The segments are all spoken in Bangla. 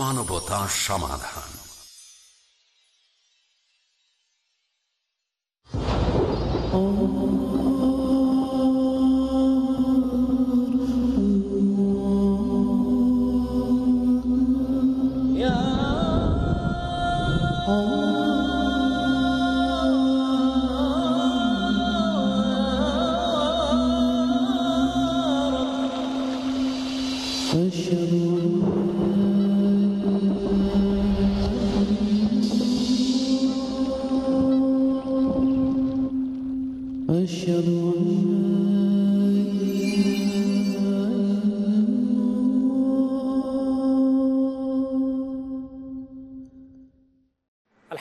মানবতা সমাধান। Oh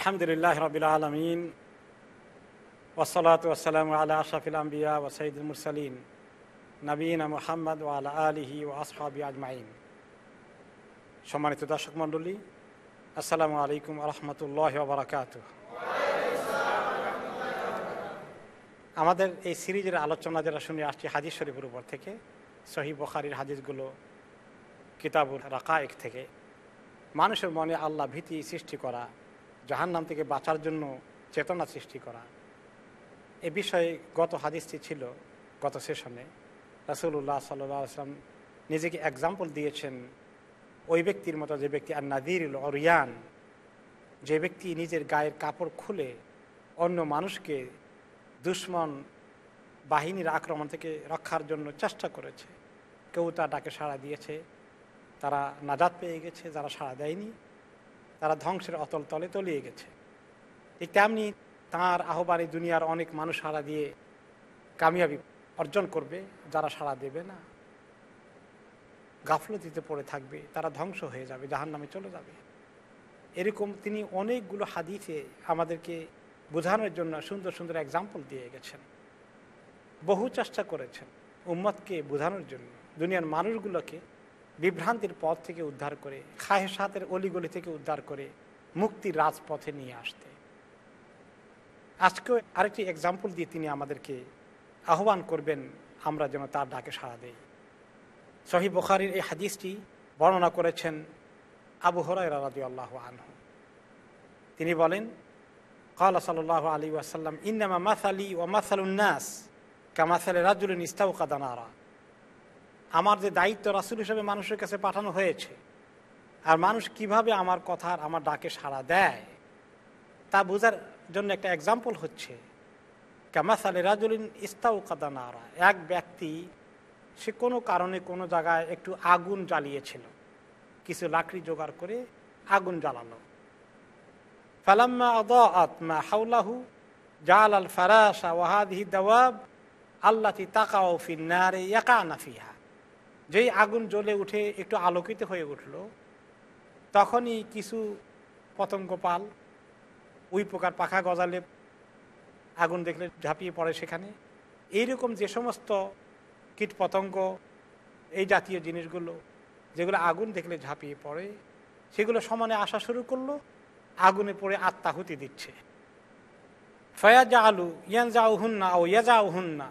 আলহামদুলিল্লাহ রবিল আলমিন ওসলাত ওসালাম আল্লাহ আশাফিল আম্বিয়া ও সঈদুল মুরসালিন নবীন মোহাম্মদ ও আল্লাহ আলিহি ও আসফাবি আজমাইন সম্মানিত দর্শক মণ্ডলী আসসালামু আলাইকুম রহমতুল্লাহ বারাকাত আমাদের এই সিরিজের আলোচনা যারা শুনে আসছি হাদিস শরীফের উপর থেকে সহি বখারির হাদিসগুলো কিতাবুল রাকায়েক থেকে মানুষের মনে আল্লাহ ভীতি সৃষ্টি করা জাহান্নাম থেকে বাঁচার জন্য চেতনা সৃষ্টি করা। এ বিষয়ে গত হাদিসটি ছিল গত সেশনে। রাসুল্লাহ সাল্লাম নিজেকে এক্সাম্পল দিয়েছেন ওই ব্যক্তির মতো যে ব্যক্তি আর নাদির অরিয়ান যে ব্যক্তি নিজের গায়ের কাপড় খুলে অন্য মানুষকে দুশ্মন বাহিনীর আক্রমণ থেকে রক্ষার জন্য চেষ্টা করেছে। কেউ তার ডাকে সাড়া দিয়েছে। তারা নাজাদ পেয়ে গেছে, যারা সাড়া দেয়নি। তারা ধ্বংসের অতল তলে তলিয়ে গেছে। ঠিক তেমনি তাঁর আহ্বানে দুনিয়ার অনেক মানুষ সাড়া দিয়ে কামিয়াবি অর্জন করবে, যারা সাড়া দেবে না। গাফলতিতে পড়ে থাকবে, তারা ধ্বংস হয়ে যাবে জাহান নামে চলে যাবে। এরকম তিনি অনেকগুলো হাদিসে আমাদেরকে বোঝানোর জন্য সুন্দর সুন্দর এক্সাম্পল দিয়ে গেছেন। বহু চেষ্টা করেছেন উম্মতকে বোঝানোর জন্য। দুনিয়ার মানুষগুলোকে বিভ্রান্তির পথ থেকে উদ্ধার করে, খাহেসাতের অলিগলি থেকে উদ্ধার করে মুক্তির রাজপথে নিয়ে আসতে। আজকে আরেকটি এক্সাম্পল দিয়ে তিনি আমাদেরকে আহ্বান করবেন, আমরা যেন তার ডাকে সাড়া দেই। সহি বখারির এই হাদিসটি বর্ণনা করেছেন আবু হরাই রাজি আল্লাহ আনহু। তিনি বলেন কালা সাল আলী ওয়াসাল্লাম, ইন্নামা মাসালি ও মাসালুন্নাস কামাসালে রাজুলিন ইস্তাউ কাদানারা আমার যে দায়িত্ব রাসুল হিসেবে মানুষের কাছে পাঠানো হয়েছে, আর মানুষ কীভাবে আমার কথার আমার ডাকে সাড়া দেয়, তা বোঝার জন্য একটা এক্সাম্পল হচ্ছে, কামাসালে রাজুলিন ইস্তাউ কাদানারা এক ব্যক্তি, সে কোনো কারণে কোনো জায়গায় একটু আগুন জ্বালিয়েছিল, কিছু লাকড়ি জোগাড় করে আগুন জ্বালালো। ফালাম্মা আদ আত্মা হাউলাহু জাল আল ফারাসা ওয়াহাদহি দাওয়াব আল্লাতি তাকাও ফিন্নারে একা নাফিহা যেই আগুন জ্বলে উঠে একটু আলোকিত হয়ে উঠল, তখনই কিছু পতঙ্গ পাল উই পোকার পাখা গজালে আগুন দেখলে ঝাঁপিয়ে পড়ে সেখানে। এইরকম যে সমস্ত কীট পতঙ্গ, এই জাতীয় জিনিসগুলো, যেগুলো আগুন দেখলে ঝাঁপিয়ে পড়ে, সেগুলো সমানে আসা শুরু করল, আগুনে পড়ে আত্মাহুতি দিচ্ছে। ফয়াজা আলু ইয়ান যাও হুন্না ও ইয়াজাও হুন্না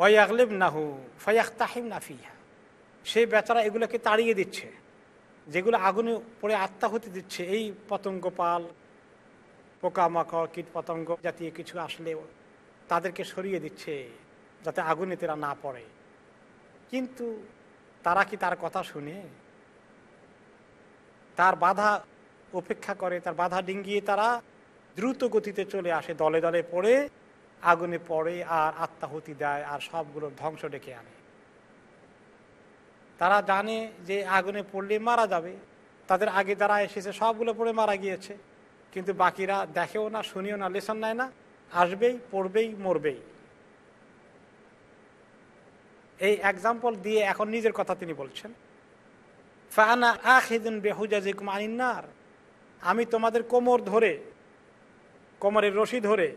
ওয়াগলিব নাহু ফয়াক নাফিহা সেই বেচারা এগুলোকে তাড়িয়ে দিচ্ছে, যেগুলো আগুনে পড়ে আত্মাহুতি দিচ্ছে। এই পতঙ্গ পাল, পোকামাকড় কীট পতঙ্গ জাতীয় কিছু আসলে তাদেরকে সরিয়ে দিচ্ছে, যাতে আগুনে তারা না পড়ে। কিন্তু তারা কি তার কথা শুনে? তার বাধা উপেক্ষা করে, তার বাধা ডিঙ্গিয়ে তারা দ্রুত গতিতে চলে আসে, দলে দলে পড়ে আগুনে পড়ে আর আত্মাহুতি দেয় আর সবগুলো ধ্বংস ডেকে আনে। তারা জানে যে আগুনে পড়লে মারা যাবে। তাদের আগে যারা এসেছে সবগুলো পড়ে মারা গিয়েছে। কিন্তু বাকিরা দেখেও না, শুনিও না লেসন নেয় না। আসবেই, পড়বেই, মরবেই। এই এক্সাম্পল দিয়ে এখন নিজের কথা তিনি বলছেন। ফানা আখিদিন বেহুজা যে কুমারিনার আমি তোমাদের কোমর ধরে, কোমরের রশি ধরে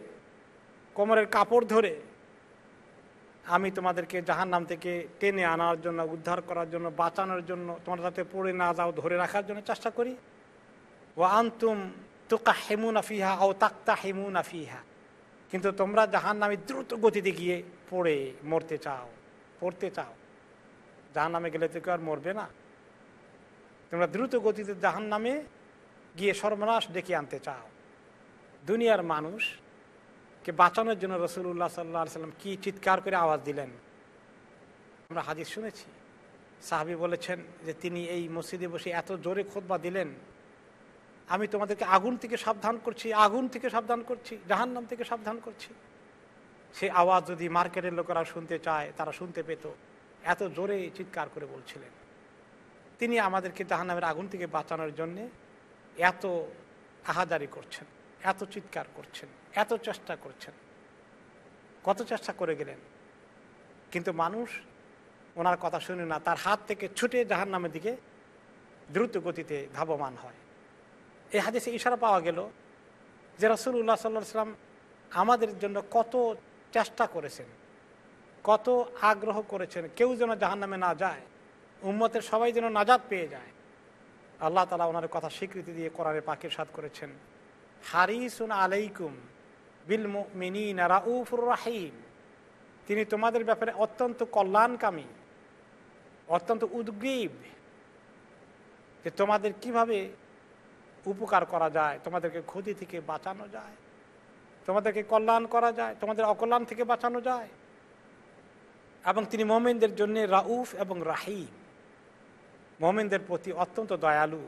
কোমরের কাপড় ধরে আমি তোমাদেরকে জাহান নাম থেকে টেনে আনার জন্য, উদ্ধার করার জন্য, বাঁচানোর জন্য, তোমরা যাতে পড়ে না যাও, ধরে রাখার জন্য চেষ্টা করি। ও আন্তুম তুকা হেমুন আফিহা ও তাক্তা হেমুন আফিহা কিন্তু তোমরা জাহান নামে দ্রুত গতিতে গিয়ে পড়ে, মরতে চাও, পড়তে চাও। জাহান নামে গেলে তো কেউ আর মরবে না। তোমরা দ্রুত গতিতে জাহান নামে গিয়ে সর্বনাশ ডেকে আনতে চাও। দুনিয়ার মানুষকে বাঁচানোর জন্য রসুল্লাহ সাল্লাহ সাল্লাম কি চিৎকার করে আওয়াজ দিলেন? আমরা হাদিস শুনেছি। সাহাবি বলেছেন যে তিনি এই মসজিদে বসে এত জোরে খোদবা দিলেন, আমি তোমাদেরকে আগুন থেকে সাবধান করছি, আগুন থেকে সাবধান করছি, জাহান্নাম থেকে সাবধান করছি। সে আওয়াজ যদি মার্কেটের লোকেরা শুনতে চায়, তারা শুনতে পেত। এত জোরে চিৎকার করে বলছিলেন। তিনি আমাদেরকে জাহান্নামের আগুন থেকে বাঁচানোর জন্যে এত আহাদারি করছেন। এত চিৎকার করছেন, এত চেষ্টা করছেন। কত চেষ্টা করে গেলেন? কিন্তু মানুষ ওনার কথা শুনে না, তার হাত থেকে ছুটে জাহান নামের দিকে দ্রুত গতিতে ধাবমান হয়। এই হাদিসে ইশারা পাওয়া গেল যে রসুল্লাহ সাল্লাহ সাল্লাম আমাদের জন্য কত চেষ্টা করেছেন, কত আগ্রহ করেছেন, কেউ যেন জাহান নামে না যায়, উম্মতের সবাই যেন নাজাদ পেয়ে যায়। আল্লাহ তালা ওনার কথা স্বীকৃতি দিয়ে কোরআনে পাখির সাদ করেছেন। হারিসুন আলাইকুম বিল রাউফুর রাহিম। তিনি তোমাদের ব্যাপারে অত্যন্ত কল্যাণকামী, অত্যন্ত উদ্গ্রীব, যে তোমাদের কীভাবে উপকার করা যায়, তোমাদেরকে ক্ষতি থেকে বাঁচানো যায়, তোমাদেরকে কল্যাণ করা যায়, তোমাদের অকল্যাণ থেকে বাঁচানো যায়। এবং তিনি মোমেনদের জন্য রাউফ এবং রাহিম। মোমেনদের প্রতি অত্যন্ত দয়ালু,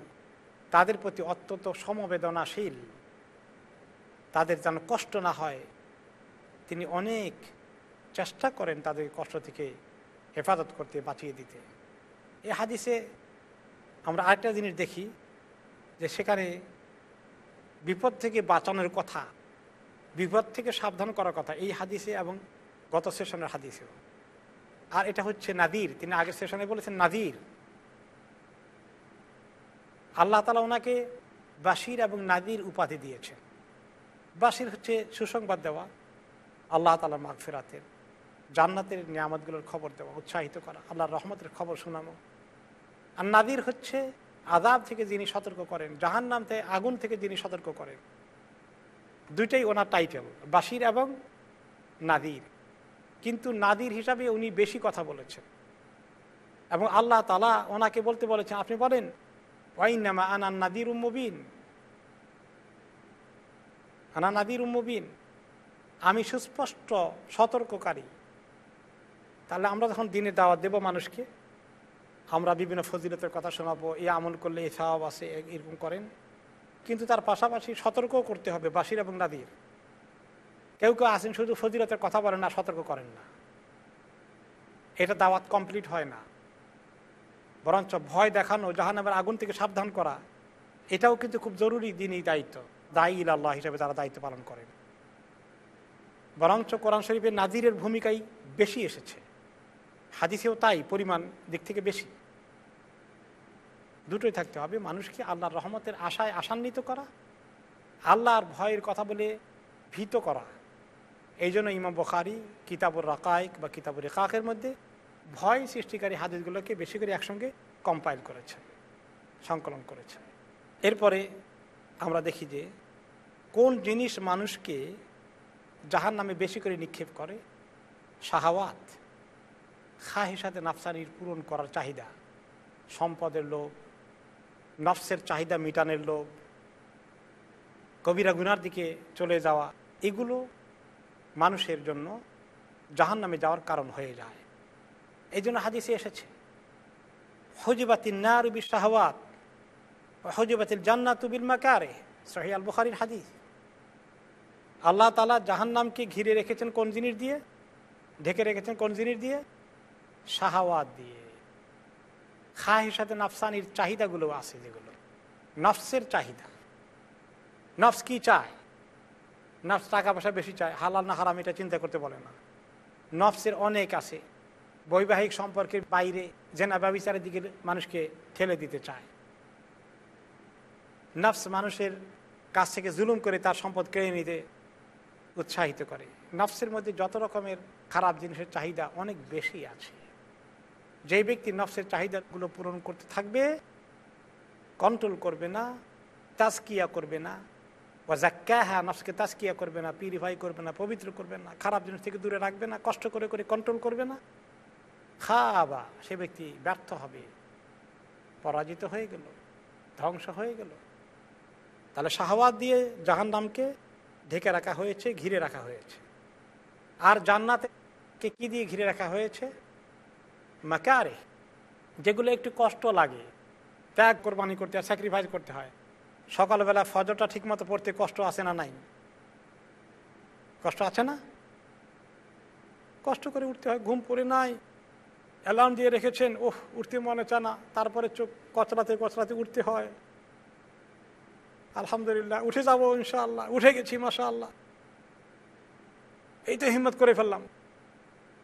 তাদের প্রতি অত্যন্ত সমবেদনাশীল। তাদের যেন কষ্ট না হয়। তিনি অনেক চেষ্টা করেন তাদের কষ্ট থেকে হেফাজত করতে, বাঁচিয়ে দিতে। এ হাদিসে আমরা আরেকটা জিনিস দেখি যে সেখানে বিপদ থেকে বাঁচানোর কথা, বিপদ থেকে সাবধান করার কথা এই হাদিসে এবং গত সেশনের হাদিসেও। আর এটা হচ্ছে নাদির, তিনি আগের সেশনে বলেছেন নাদির। আল্লাহ তালা ওনাকে বাসির এবং নাদির উপাধি দিয়েছেন। বাসির হচ্ছে সুসংবাদ দেওয়া, আল্লাহ তালা মাগফেরাতের, জান্নাতের নিয়ামতগুলোর খবর দেওয়া, উৎসাহিত করা, আল্লাহর রহমতের খবর শোনানো। আর নাদির হচ্ছে আদাব থেকে যিনি সতর্ক করেন জাহান নাম থেকে, আগুন থেকে যিনি সতর্ক করেন। দুইটাই ওনার টাইটেল বাসির এবং নাদির। কিন্তু নাদির হিসাবে উনি বেশি কথা বলেছেন। এবং আল্লাহ তালা ওনাকে বলতে বলেছেন, আপনি বলেন ওয়াইনামা আনান নাদির উম্মবিন আনা নাদির উম্মবিন আমি সুস্পষ্ট সতর্ককারী। তাহলে আমরা যখন দিনে দাওয়াত দেব মানুষকে, আমরা বিভিন্ন ফজিলতের কথা শোনাবো, এই আমল করলে এ স্বভাব আছে এরকম করেন। কিন্তু তার পাশাপাশি সতর্কও করতে হবে বাসির এবং নাদির। কেউ কেউ আসেন শুধু ফজিলতের কথা বলেন না, সতর্ক করেন না। এটা দাওয়াত কমপ্লিট হয় না। বরঞ্চ ভয় দেখানো, জাহান্নামের আগুন থেকে সাবধান করা, এটাও কিন্তু খুব জরুরি দিনই দায়িত্ব। দায়ী আল্লাহ হিসেবে তারা দায়িত্ব পালন করেন। বরঞ্চ কোরআন শরীফের নাজিরের ভূমিকাই বেশি এসেছে। হাদিসেও তাই পরিমাণ দিক থেকে বেশি। দুটোই থাকতে হবে, মানুষকে আল্লাহর রহমতের আশায় আশান্বিত করা, আল্লাহর ভয়ের কথা বলে ভীত করা। এই জন্য ইমাম বখারি কিতাবুর রাকায়ক বা কিতাবুর রেকাকের মধ্যে ভয় সৃষ্টিকারী হাদিসগুলোকে বেশি করে একসঙ্গে কম্পাইল করেছে সংকলন করেছে এরপরে আমরা দেখি যে কোন জিনিস মানুষকে জাহান নামে বেশি করে নিক্ষেপ করে? শাহাওয়াত। খাহের সাথে নাফসানির পূরণ করার চাহিদা। সম্পদের লোভ, নফসের চাহিদা মিটানের লোভ, কবিরা গুনার দিকে চলে যাওয়া, এগুলো মানুষের জন্য জাহান নামে যাওয়ার কারণ হয়ে যায়। এই জন্য হাদিসে এসেছে হজিবাতিল নারুবি শাহওয়াত হজিবাতিল জান্নাত জান্নাতুবিল মাকারে সহি আল বুখারির হাদিস। আল্লাহ তালা জাহান্নামকে ঘিরে রেখেছেন কোন জিনিস দিয়ে? ঢেকে রেখেছেন কোন জিনিস দিয়ে? শাহাওয়াত দিয়ে। খাহের সাথে নাফসানির চাহিদাগুলো আছে যেগুলো। নফসের চাহিদা। নফস কি চায়? নফস টাকা পয়সা বেশি চায়। হালাল না হারাম এটা চিন্তা করতে বলে না। নফসের অনেক আছে। বৈবাহিক সম্পর্কের বাইরে জেনা ব্যবচারের দিকে মানুষকে ঠেলে দিতে চায়। নফস মানুষের কাছ থেকে জুলুম করে তার সম্পদ কেড়ে নিতে উৎসাহিত করে। নফসের মধ্যে যত রকমের খারাপ জিনিসের চাহিদা অনেক বেশি আছে। যে ব্যক্তি নফসের চাহিদাগুলো পূরণ করতে থাকবে কন্ট্রোল করবে না তাস্কিয়া করবে না হ্যাঁ নফসকে তাস্কিয়া করবে না পিউরিফাই করবে না, পবিত্র করবে না, খারাপ জিনিস থেকে দূরে রাখবে না, কষ্ট করে করে কন্ট্রোল করবে না, খাবা, সে ব্যক্তি ব্যর্থ হবে, পরাজিত হয়ে গেল, ধ্বংস হয়ে গেল। তাহলে শাহওয়াত দিয়ে জাহান নামকে ঢেকে রাখা হয়েছে, ঘিরে রাখা হয়েছে। আর জান্নাতকে কি দিয়ে ঘিরে রাখা হয়েছে? মাকারে, যেগুলো একটু কষ্ট লাগে, ত্যাগ, কোরবানি করতে হয় স্যাক্রিফাইস করতে হয়। সকালবেলা ফজরটা ঠিকমতো পড়তে কষ্ট আছে না নাই? কষ্ট আছে না? কষ্ট করে উঠতে হয়, ঘুম পড়ে নাই। অ্যালার্ম দিয়ে রেখেছেন, ওহ, উঠতে মনে চায় না। তারপরে চোখ কচলাতে কচলাতে উঠতে হয়। আলহামদুলিল্লাহ, উঠে যাব ইনশাআল্লাহ, উঠে গেছি মাসা আল্লাহ এই তো হিম্মত করে ফেললাম।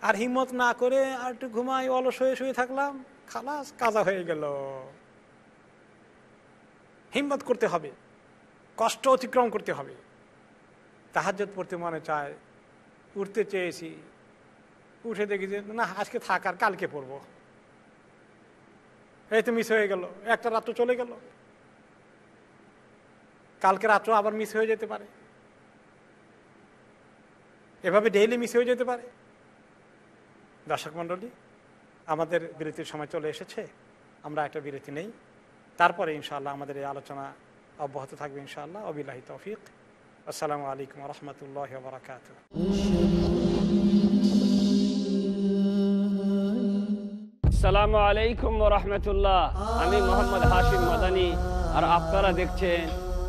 আর হিম্মত না করে আর একটু ঘুমাই, অলস হয়ে শুয়ে থাকলাম, খালাস, কাজা হয়ে গেল। হিম্মত করতে হবে, কষ্ট অতিক্রম করতে হবে। তাহাজত পড়তে মনে চায়, উঠতে চেয়েছি। উঠে দেখি যে, না, আজকে থাক আর কালকে পড়ব। এই তো মিস হয়ে গেল, একটা রাত্র চলে গেল। কালকে রাত্রেও আবার মিস হয়ে যেতে পারে। এভাবে ডেইলি মিস হয়ে যেতে পারে। দর্শক মণ্ডলী, আমাদের বিরতির সময় চলে এসেছে। আমরা একটা বিরতি নেই। তারপরে ইনশাআল্লাহ আমাদের এই আলোচনা অব্যাহত থাকবে ইনশাআল্লাহ। অবিল্লাহি তৌফিক। আসসালামু আলাইকুম রহমতুল্লাহ বারাকাত আসসালামু আলাইকুম রহমতুল্লাহ। আমি মোহাম্মদ হাশিম মাদানি। আর আপনারা দেখছেন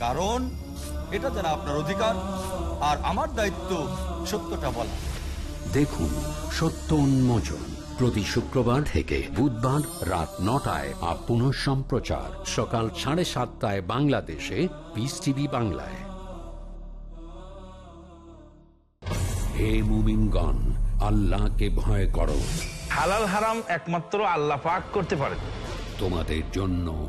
কারণ এটা যারা আপনার অধিকার আর আমার দায়িত্ব সত্যটা বলা। দেখুন সত্য উন্মোচন প্রতি শুক্রবার থেকে বুধবার রাত নটায় আর পুনঃ সম্প্রচার সকাল সাড়ে সাতটায় বাংলাদেশে পিস টিভি বাংলায়। হে মুমিনগণ আল্লাহকে ভয় করো। হালাল হারাম একমাত্র আল্লাহ পাক করতে পারেন। তোমাদের জন্য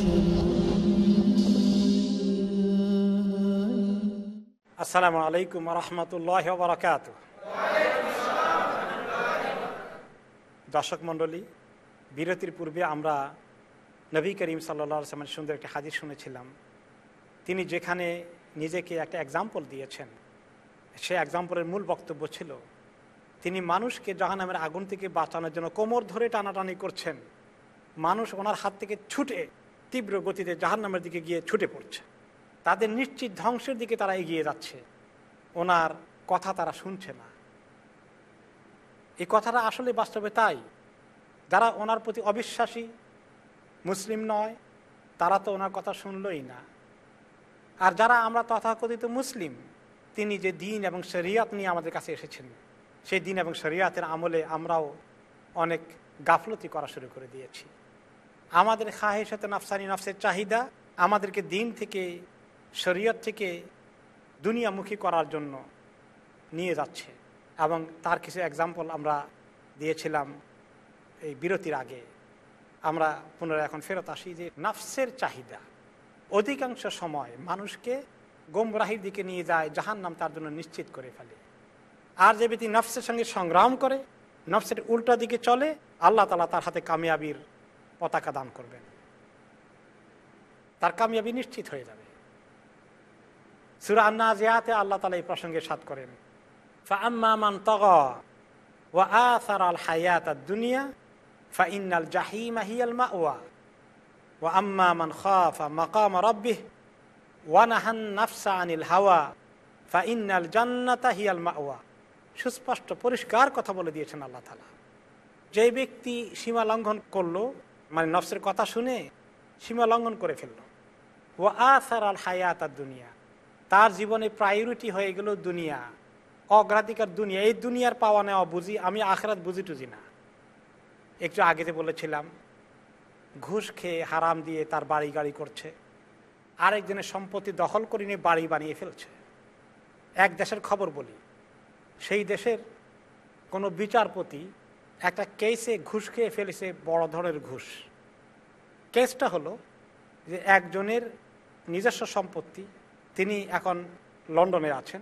আসসালামু আলাইকুম রহমতুল্লাহ বারাকাত দর্শক মণ্ডলী, বিরতির পূর্বে আমরা নবী করিম সাল্লা সাল্লামের সুন্দর একটি হাজির শুনেছিলাম। তিনি যেখানে নিজেকে একটা এক্সাম্পল দিয়েছেন সে এক্সাম্পলের মূল বক্তব্য ছিল, তিনি মানুষকে জাহান্নামের আগুন থেকে বাঁচানোর জন্য কোমর ধরে টানাটানি করছেন। মানুষ ওনার হাত থেকে ছুটে তীব্র গতিতে জাহান্নামের দিকে গিয়ে ছুটে পড়ছে। তাদের নিশ্চিত ধ্বংসের দিকে তারা এগিয়ে যাচ্ছে। ওনার কথা তারা শুনছে না। এই কথাটা আসলে বাস্তবে তাই। যারা ওনার প্রতি অবিশ্বাসী, মুসলিম নয়, তারা তো ওনার কথা শুনলই না। আর যারা আমরা তথাকথিত মুসলিম, তিনি যে দিন এবং শরিয়াত নিয়ে আমাদের কাছে এসেছেন, সেই দিন এবং শরিয়াতের আমলে আমরাও অনেক গাফলতি করা শুরু করে দিয়েছি। আমাদের খাহেসাতে নাফসানি নফসের চাহিদা আমাদেরকে দিন থেকে শরীয়ত থেকে দুনিয়ামুখী করার জন্য নিয়ে যাচ্ছে। এবং তার কিছু এক্সাম্পল আমরা দিয়েছিলাম এই বিরতির আগে। আমরা পুনরায় এখন ফেরত আসি যে নাফসের চাহিদা। অধিকাংশ সময় মানুষকে গোমরাহির দিকে নিয়ে যায় জাহান নাম তার জন্য নিশ্চিত করে ফেলে। আর যে ব্যক্তি নফসের সঙ্গে সংগ্রাম করে, নফসের উল্টা দিকে চলে, আল্লাহ তালা তার হাতে কামিয়াবির পতাকা দান করবেন। তার কামিয়াবি নিশ্চিত হয়ে যাবে। সুরা আন্না জিয়াতে আল্লাহ তালা এই প্রসঙ্গে সাত করেন। ফাম্মান তগ ও আসার আল হায়াত দুনিয়া ফাইনাল জাহিম হিয়াল মা ওয়া ও আম্মা মান খাফা মাকাম রব্বিহ ওয়ানাহান নাফসা আনিল হাওয়া ফাইনাল জান্নাতা হিয়াল মা ওয়া সুস্পষ্ট, পরিষ্কার কথা বলে দিয়েছেন আল্লাহ তালা যে ব্যক্তি সীমা লঙ্ঘন করল মানে নফসের কথা শুনে সীমা লঙ্ঘন করে ফেলল। ও আসার আল হায়াত আর দুনিয়া তার জীবনে প্রায়োরিটি হয়ে গেল দুনিয়া। অগ্রাধিকার দুনিয়া। এই দুনিয়ার পাওয়া নেওয়া বুঝি, আমি আখরাত বুঝি টুঝি না। একটু আগেতে বলেছিলাম, ঘুষ খেয়ে হারাম দিয়ে তার বাড়ি গাড়ি করছে। আরেকজনের সম্পত্তি দখল করে নিয়ে বাড়ি বানিয়ে ফেলছে। এক দেশের খবর বলি, সেই দেশের কোনো বিচারপতি একটা কেসে ঘুষ খেয়ে ফেলেছে বড় ধরনের ঘুষ। কেসটা হলো যে একজনের নিজস্ব সম্পত্তি তিনি এখন লন্ডনে আছেন।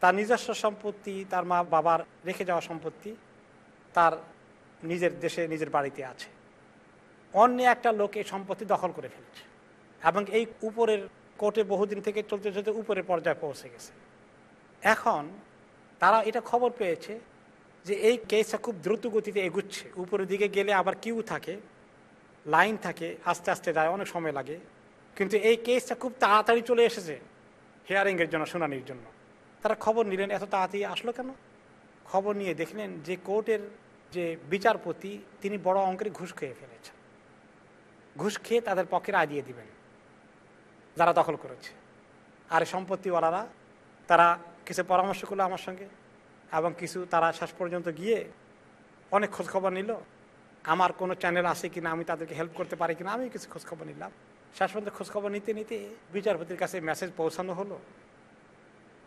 তার নিজস্ব সম্পত্তি, তার মা বাবার রেখে যাওয়া সম্পত্তি তার নিজের দেশে, নিজের বাড়িতে আছে। অন্য একটা লোক এই সম্পত্তি দখল করে ফেলেছে এবং এই উপরের কোর্টে বহুদিন থেকে চলতে চলতে উপরের পর্যায়ে পৌঁছে গেছে। এখন তারা এটা খবর পেয়েছে যে এই কেসটা খুব দ্রুত গতিতে এগুচ্ছে। উপরের দিকে গেলে আবার কিউ থাকে লাইন থাকে, আস্তে আস্তে যায়, অনেক সময় লাগে। কিন্তু এই কেসটা খুব তাড়াতাড়ি চলে এসেছে হিয়ারিংয়ের জন্য, শুনানির জন্য। তারা খবর নিলেন, এত তাড়াতাড়ি আসলো কেন? খবর নিয়ে দেখলেন যে কোর্টের যে বিচারপতি, তিনি বড় অঙ্কের ঘুষ খেয়ে ফেলেছেন। ঘুষ খেয়ে তাদের পক্ষে রায় দিয়ে দিবেন, যারা দখল করেছে। আর সম্পত্তিওয়ালারা, তারা কিছু পরামর্শ করল আমার সঙ্গে, এবং কিছু তারা শেষ পর্যন্ত গিয়ে অনেক খোঁজখবর নিল। আমার কোনো চ্যানেল আছে কিনা, আমি তাদেরকে হেল্প করতে পারি কিনা আমি কিছু খোঁজখবর নিলাম। পর্যন্ত খোঁজখবর নিতে নিতে বিচারপতির কাছে মেসেজ পৌঁছানো হলো।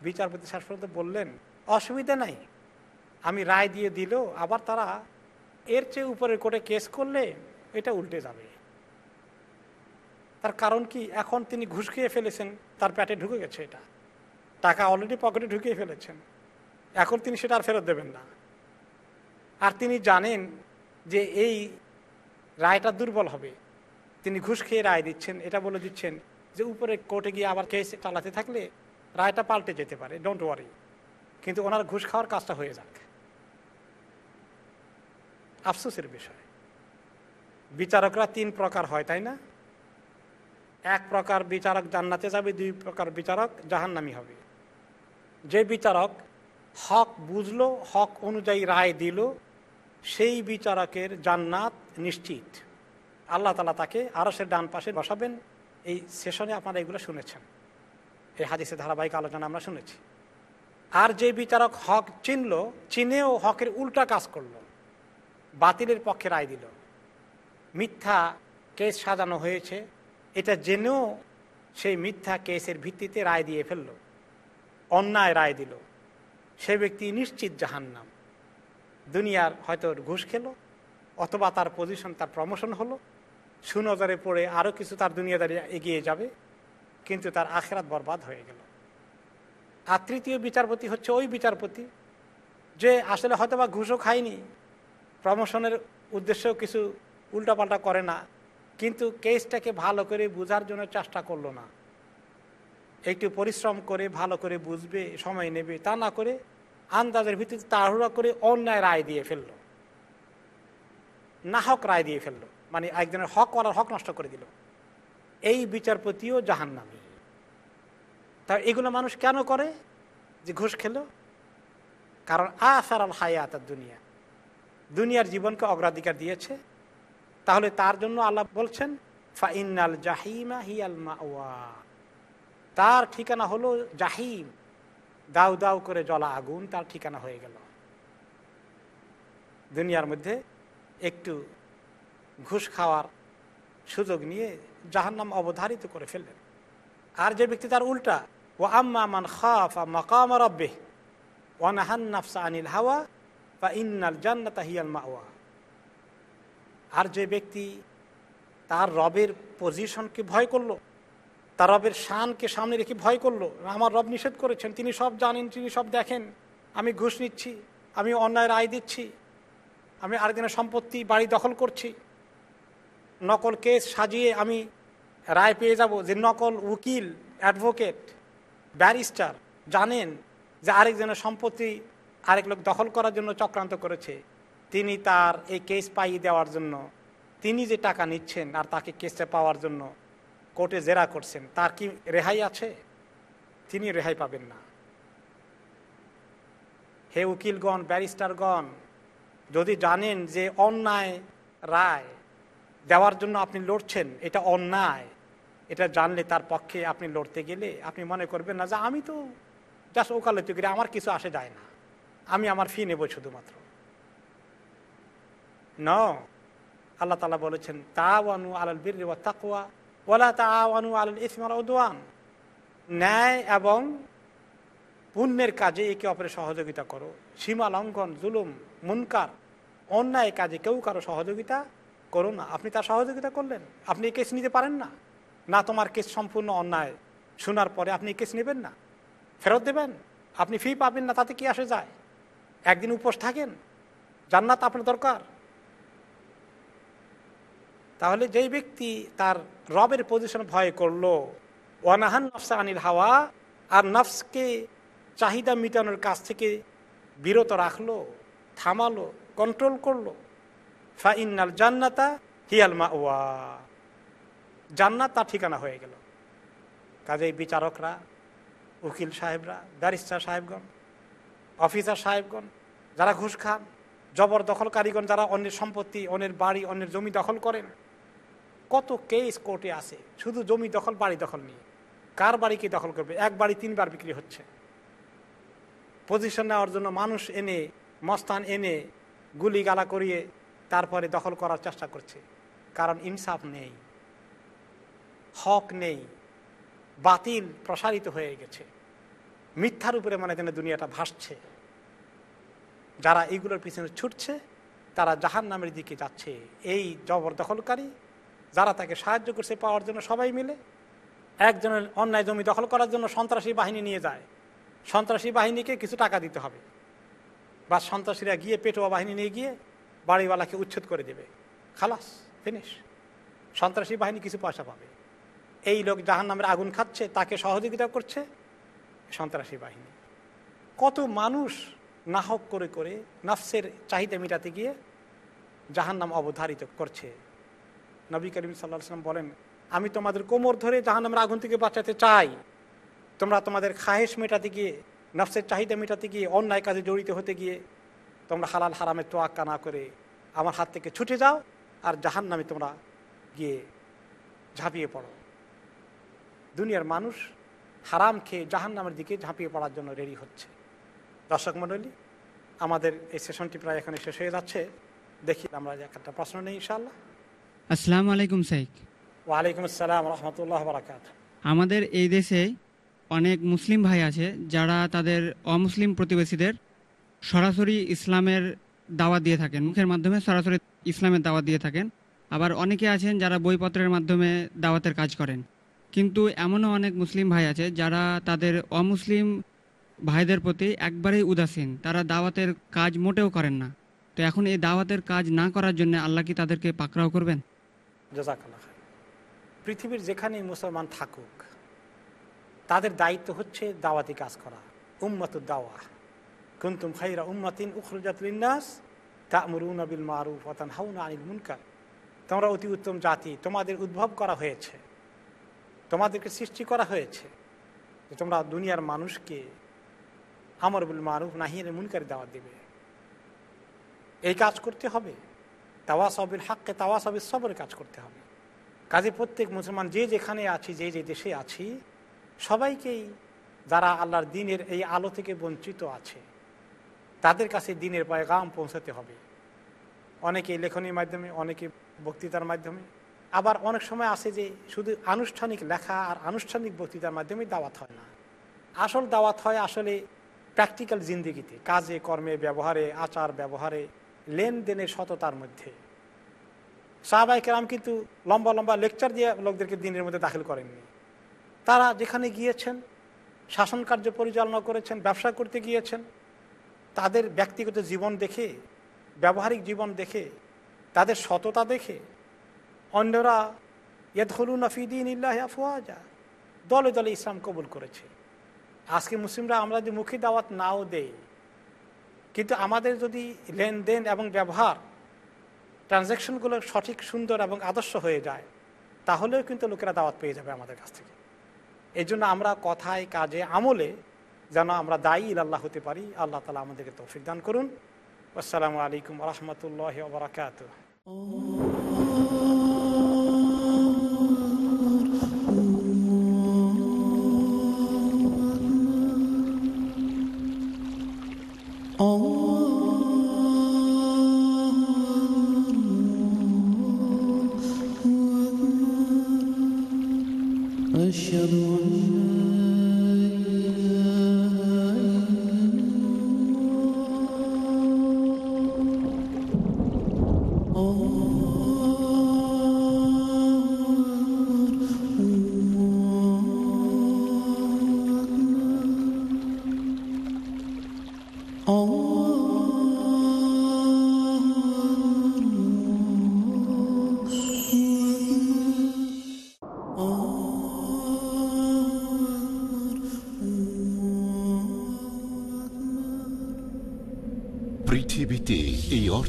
বিচারপতি পর্যন্ত বললেন, অসুবিধা নাই, আমি রায় দিয়ে দিল, আবার তারা এর চেয়ে উপরের কোর্টে কেস করলে এটা উল্টে যাবে। তার কারণ কি? এখন তিনি ঘুষ খেয়ে ফেলেছেন, তার প্যাটে ঢুকে গেছে এটা। টাকা অলরেডি পকেটে ঢুকিয়ে ফেলেছেন। এখন তিনি সেটা আর ফেরত দেবেন না। আর তিনি জানেন যে এই রায়টা দুর্বল হবে। তিনি ঘুষ খেয়ে রায় দিচ্ছেন, এটা বলে দিচ্ছেন যে উপরে কোর্টে গিয়ে আবার কেস চালাতে থাকলে রায়টা পাল্টে যেতে পারে ডোন্ট ওয়ারি কিন্তু ওনার ঘুষ খাওয়ার কাজটা হয়ে যাক। আফসোসের বিষয়। বিচারকরা তিন প্রকার হয়, তাই না? এক প্রকার বিচারক জান্নাতে যাবে, দুই প্রকার বিচারক জাহান্নামি হবে। যে বিচারক হক বুঝলো, হক অনুযায়ী রায় দিল, সেই বিচারকের জান্নাত নিশ্চিত। আল্লাহ তালা তাকে আরসের ডান পাশে বসাবেন। এই সেশনে আপনারা এগুলো শুনেছেন। এই হাদিসের ধারাবাহিক আলোচনা আমরা শুনেছি। আর যে বিচারক হক চিনল, চিনেও হকের উল্টা কাজ করল। বাতিলের পক্ষে রায় দিল। মিথ্যা কেস সাজানো হয়েছে। এটা জেনেও সেই মিথ্যা কেসের ভিত্তিতে রায় দিয়ে ফেলল। অন্যায় রায় দিল। সে ব্যক্তি নিশ্চিত জাহান্নাম। দুনিয়ার হয়তো ঘুষ খেলো, অথবা তার পজিশন তার প্রমোশন হলো। সুনজরে পড়ে আরও কিছু তার দুনিয়াদারি এগিয়ে যাবে, কিন্তু তার আখেরাত বরবাদ হয়ে গেল। আর তৃতীয় বিচারপতি হচ্ছে ওই বিচারপতি, যে আসলে হয়তো বা ঘুষও খায়নি, প্রমোশনের উদ্দেশ্যেও কিছু উল্টাপাল্টা করে না, কিন্তু কেসটাকে ভালো করে বোঝার জন্য চেষ্টা করল না। একটু পরিশ্রম করে, ভালো করে বুঝবে, সময় নেবে, তা না করে আন্দাজের ভিত্তিতে তাড়াহুড়া করে অন্যায় রায় দিয়ে ফেলল। নাহক রায় দিয়ে ফেলল। মানে একজনের হক করার হক নষ্ট করে দিল। এই বিচারপতিও জাহান্নামি। তা এগুলো মানুষ কেন করে? যে ঘুষ খেলো। কারণ আসার আল হায়াত দুনিয়া। দুনিয়ার জীবনকে অগ্রাধিকার দিয়েছে। তাহলে তার জন্য আল্লাহ বলছেন ফাইনাল জাহিমা হিয়াল মাওয়া। তার ঠিকানা হলো জাহিম। দাউ দাউ করে জ্বলা আগুন তার ঠিকানা হয়ে গেল। দুনিয়ার মধ্যে একটু ঘুষ খাওয়ার সুযোগ নিয়ে জাহান্নাম অবধারিত করে ফেললেন। আর যে ব্যক্তি তার উল্টা ও আম্মা মান খাফা মাকাম রব্বে ওয়ানাহান নাফসা আনিল হাওয়া বা ইন্নাল জান্নাতা হিয়াল মাওয়া। আর যে ব্যক্তি তার রবের পজিশনকে ভয় করল, তার রবের শানকে সামনে রেখে ভয় করল, আমার রব নিষেধ করেছেন, তিনি সব জানেন, তিনি সব দেখেন, আমি ঘুষ নিচ্ছি, আমি অন্যায় রায় দিচ্ছি, আমি আরেকজনের সম্পত্তি বাড়ি দখল করছি। নকল কেস সাজিয়ে আমি রায় পেয়ে যাব যে নকল উকিল, অ্যাডভোকেট, ব্যারিস্টার জানেন যে আরেকজনের সম্পত্তি আরেক লোক দখল করার জন্য চক্রান্ত করেছে। তিনি তার এই কেস পাইয়ে দেওয়ার জন্য, তিনি যে টাকা নিচ্ছেন আর তাকে কেসে পাওয়ার জন্য কোর্টে জেরা করছেন, তার কি রেহাই আছে? তিনি রেহাই পাবেন না। হে উকিলগণ, ব্যারিস্টারগণ, যদি জানেন যে অন্যায় রায় দেওয়ার জন্য আপনি লড়ছেন, এটা অন্যায়। এটা জানলে তার পক্ষে আপনি লড়তে গেলে আপনি মনে করবেন না যে আমি তো জাস্ট ওকালতি করি, আমার কিছু আসে যায় না। আমি আমার ফি নেব শুধুমাত্র। ন আল্লাহ তালা বলেছেন, তাওয়ানু আলাল বীর তাকুয়া ওলা তাওয়ানু আলাল ইসমাল উদওয়ান। ন্যায় এবং পুণ্যের কাজে একে অপরের সহযোগিতা করো। সীমা লঙ্ঘন, জুলুম, মুনকার, অন্যায় কাজে কেউ কারও সহযোগিতা করো না। আপনি তার সহযোগিতা করলেন। আপনি এই কেস নিতে পারেন না। না, তোমার কেস সম্পূর্ণ অন্যায়। শোনার পরে আপনি কেস নেবেন না। ফেরত দেবেন। আপনি ফি পাবেন না, তাতে কি আসে যায়? একদিন উপোস থাকেন। জান্নাত আপনার দরকার। তাহলে যেই ব্যক্তি তার রবের পজিশন ভয় করল, ওয়ানাহান নফসা আনিল হাওয়া, আর নফসকে চাহিদা মিটানোর কাছ থেকে বিরত রাখল, থামালো কন্ট্রোল করল ফা ইন্নাল জান্নাতা হিয়াল মা ওয়া জান্নাত তার ঠিকানা হয়ে গেল। কাজেই বিচারকরা, উকিল সাহেবরা, ব্যারিস্টার সাহেবগণ, অফিসার সাহেবগণ, যারা ঘুষ খান, জবরদখলকারীগণ যারা অন্যের সম্পত্তি, অন্যের বাড়ি, অন্যের জমি দখল করেন, কত কেস কোর্টে আছে? শুধু জমি দখল, বাড়ি দখল নিয়ে। কার বাড়ি কে দখল করবে? এক বাড়ি তিনবার বিক্রি হচ্ছে। পজিশন নেওয়ার জন্য মানুষ এনে, মস্তান এনে, গুলি গালা করিয়ে তারপরে দখল করার চেষ্টা করছে। কারণ ইনসাফ নেই, হক নেই, বাতিল প্রসারিত হয়ে গেছে। মিথ্যার উপরে মানে যেন দুনিয়াটা ভাসছে। যারা এইগুলোর পিছনে ছুটছে, তারা জাহান নামের দিকে যাচ্ছে। এই জবরদখলকারী, যারা তাকে সাহায্য করছে পাওয়ার জন্য সবাই মিলে, একজনের অন্যায় জমি দখল করার জন্য সন্ত্রাসী বাহিনী নিয়ে যায়। সন্ত্রাসী বাহিনীকে কিছু টাকা দিতে হবে। বা সন্ত্রাসীরা গিয়ে পেটোয়া বাহিনী নিয়ে গিয়ে বাড়িওয়ালাকে উচ্ছেদ করে দেবে। খালাস ফিনিশ সন্ত্রাসী বাহিনী কিছু পয়সা পাবে। এই লোক জাহান নামের আগুন খাচ্ছে, তাকে সহযোগিতা করছে সন্ত্রাসী বাহিনী। কত মানুষ নাহক করে করে নফসের চাহিদা মেটাতে গিয়ে জাহান নাম অবধারিত করছে। নবী করিম সাল্লাহ সাল্লাম বলেন, আমি তোমাদের কোমর ধরে জাহান নামের আগুন থেকে বাঁচাতে চাই। তোমরা তোমাদের খাহেশ মেটাতে গিয়ে, নফসের চাহিদা মেটাতে গিয়ে, অন্যায় কাজে জড়িত হতে গিয়ে তোমরা হালাল হারামের তোয়াক্কা না করে আমার হাত থেকে ছুটে যাও আর জাহান নামে তোমরা গিয়ে ঝাঁপিয়ে পড়ো। দুনিয়ার মানুষ হারাম খেয়ে জাহান নামের দিকে ঝাঁপিয়ে পড়ার জন্য রেডি হচ্ছে। দর্শক মণ্ডলী আমাদের এই সেশনটি প্রায় এখানে শেষ হয়ে যাচ্ছে। দেখি আমরা একটা প্রশ্ন নেই ইনশাল্লাহ আসসালামু আলাইকুম সাইক ওয়ালাইকুম আসসালাম রহমতুল্লাহ বারাকাত আমাদের এই দেশে অনেক মুসলিম ভাই আছে যারা তাদের অমুসলিম প্রতিবেশীদের সরাসরি ইসলামের দাওয়াত দিয়ে থাকেন, মুখের মাধ্যমে সরাসরি ইসলামের দাওয়াত দিয়ে থাকেন। আবার অনেকে আছেন যারা বইপত্রের মাধ্যমে দাওয়াতের কাজ করেন। কিন্তু এমনও অনেক মুসলিম ভাই আছে যারা তাদের অমুসলিম ভাইদের প্রতি একবারেই উদাসীন। তারা দাওয়াতের কাজ মোটেও করেন না। তো এখন এই দাওয়াতের কাজ না করার জন্য আল্লাহ কি তাদেরকে পাকড়াও করবেন? পৃথিবীর যেখানেই মুসলমান থাকুক, তাদের দায়িত্ব হচ্ছে দাওয়াতি কাজ করা উম্মত দাওয়া। কুন্তুম খাইরা উম্মাতিন উখরুজাতিনাস তামরুন বিল মারুফ অতান হাউনা আনিল মুনকার তোমরা অতি উত্তম জাতি, তোমাদের উদ্ভব করা হয়েছে। তোমাদেরকে সৃষ্টি করা হয়েছে যে তোমরা দুনিয়ার মানুষকে আমর বিল মারুফ নাহিয়ে মুনকার দাওয়াত দেবে। এই কাজ করতে হবে। তাওয়াসবিল হাক্কে তাওয়াসবিল সবর কাজ করতে হবে। কাজে প্রত্যেক মুসলমান যে যেখানে আছি, যে যে দেশে আছি, সবাইকেই যারা আল্লাহর দিনের এই আলো থেকে বঞ্চিত আছে তাদের কাছে দিনের পয়গাম পৌঁছাতে হবে। অনেকে লেখনীর মাধ্যমে, অনেকে বক্তৃতার মাধ্যমে। আবার অনেক সময় আছে যে শুধু আনুষ্ঠানিক লেখা আর আনুষ্ঠানিক বক্তৃতার মাধ্যমে দাওয়াত হয় না। আসল দাওয়াত হয় আসলে প্র্যাকটিক্যাল জিন্দিগিতে, কাজে, কর্মে, ব্যবহারে, আচার, ব্যবহারে, লেনদেনের সততার মধ্যে। সাহাবাহিকেরাম কিন্তু লম্বা লম্বা লেকচার দিয়ে লোকদেরকে দিনের মধ্যে দাখিল করেননি। তারা যেখানে গিয়েছেন শাসন কার্য পরিচালনা করেছেন, ব্যবসা করতে গিয়েছেন তাদের ব্যক্তিগত জীবন দেখে, ব্যবহারিক জীবন দেখে, তাদের সততা দেখে, অন্যরা ইয়দুলু নফিদিন ইল্লাহ আফওয়াজা, দলে দলে ইসলাম কবুল করেছে। আজকে মুসলিমরা আমরা যদি মুখী দাওয়াত নাও দেই, কিন্তু আমাদের যদি লেনদেন এবং ব্যবহার, ট্রানজ্যাকশনগুলো সঠিক, সুন্দর এবং আদর্শ হয়ে যায়, তাহলেও কিন্তু লোকেরা দাওয়াত পেয়ে যাবে আমাদের কাছ থেকে। এই আমরা কথায়, কাজে, আমলে যেন আমরা দায়ী আল্লাহ হতে পারি আল্লাহ তালা আমাদেরকে তৌফিক দান করুন আসসালামু আলাইকুম রহমতুল্লাহ বরাকাত Oh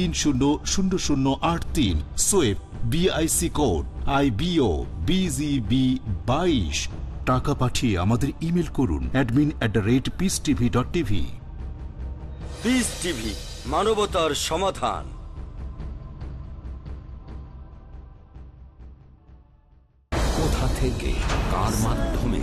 তিন শূন্য শূন্য শূন্য আট তিন সোয়েব বিআইসি কোড আইবিও বিজিবি বাইশ টাকা পাঠিয়ে আমাদের ইমেল করুন admin at the rate peace dot TV মানবতার সমাধান কোথা থেকে কার মাধ্যমে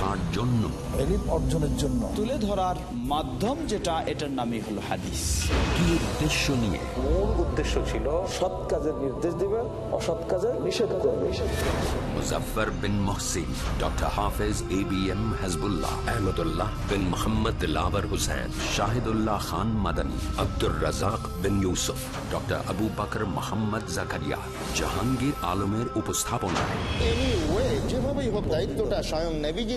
কার জন্য। এলিম অর্জনের জন্য। তুলে ধরার মাধ্যম যেটা এটার নামই হলো হাদিস। কি উদ্দেশ্য নিয়ে? মূল উদ্দেশ্য ছিল সৎ কাজের নির্দেশ দিবে অসৎ কাজের নিষেধ করবে Muzaffar bin Mohsin doctor Hafez A B M Hizbullah Ahmadullah bin Mohammad Dilawar Hussain Shahidullah Khan Madani Abdur Razzaq bin Yusuf doctor Abu Bakr Mohammad Zakaria Jahangir আলমের উপস্থাপনায়। যেভাবেই হোক দায়িত্বটা স্বয়ং নেভিজি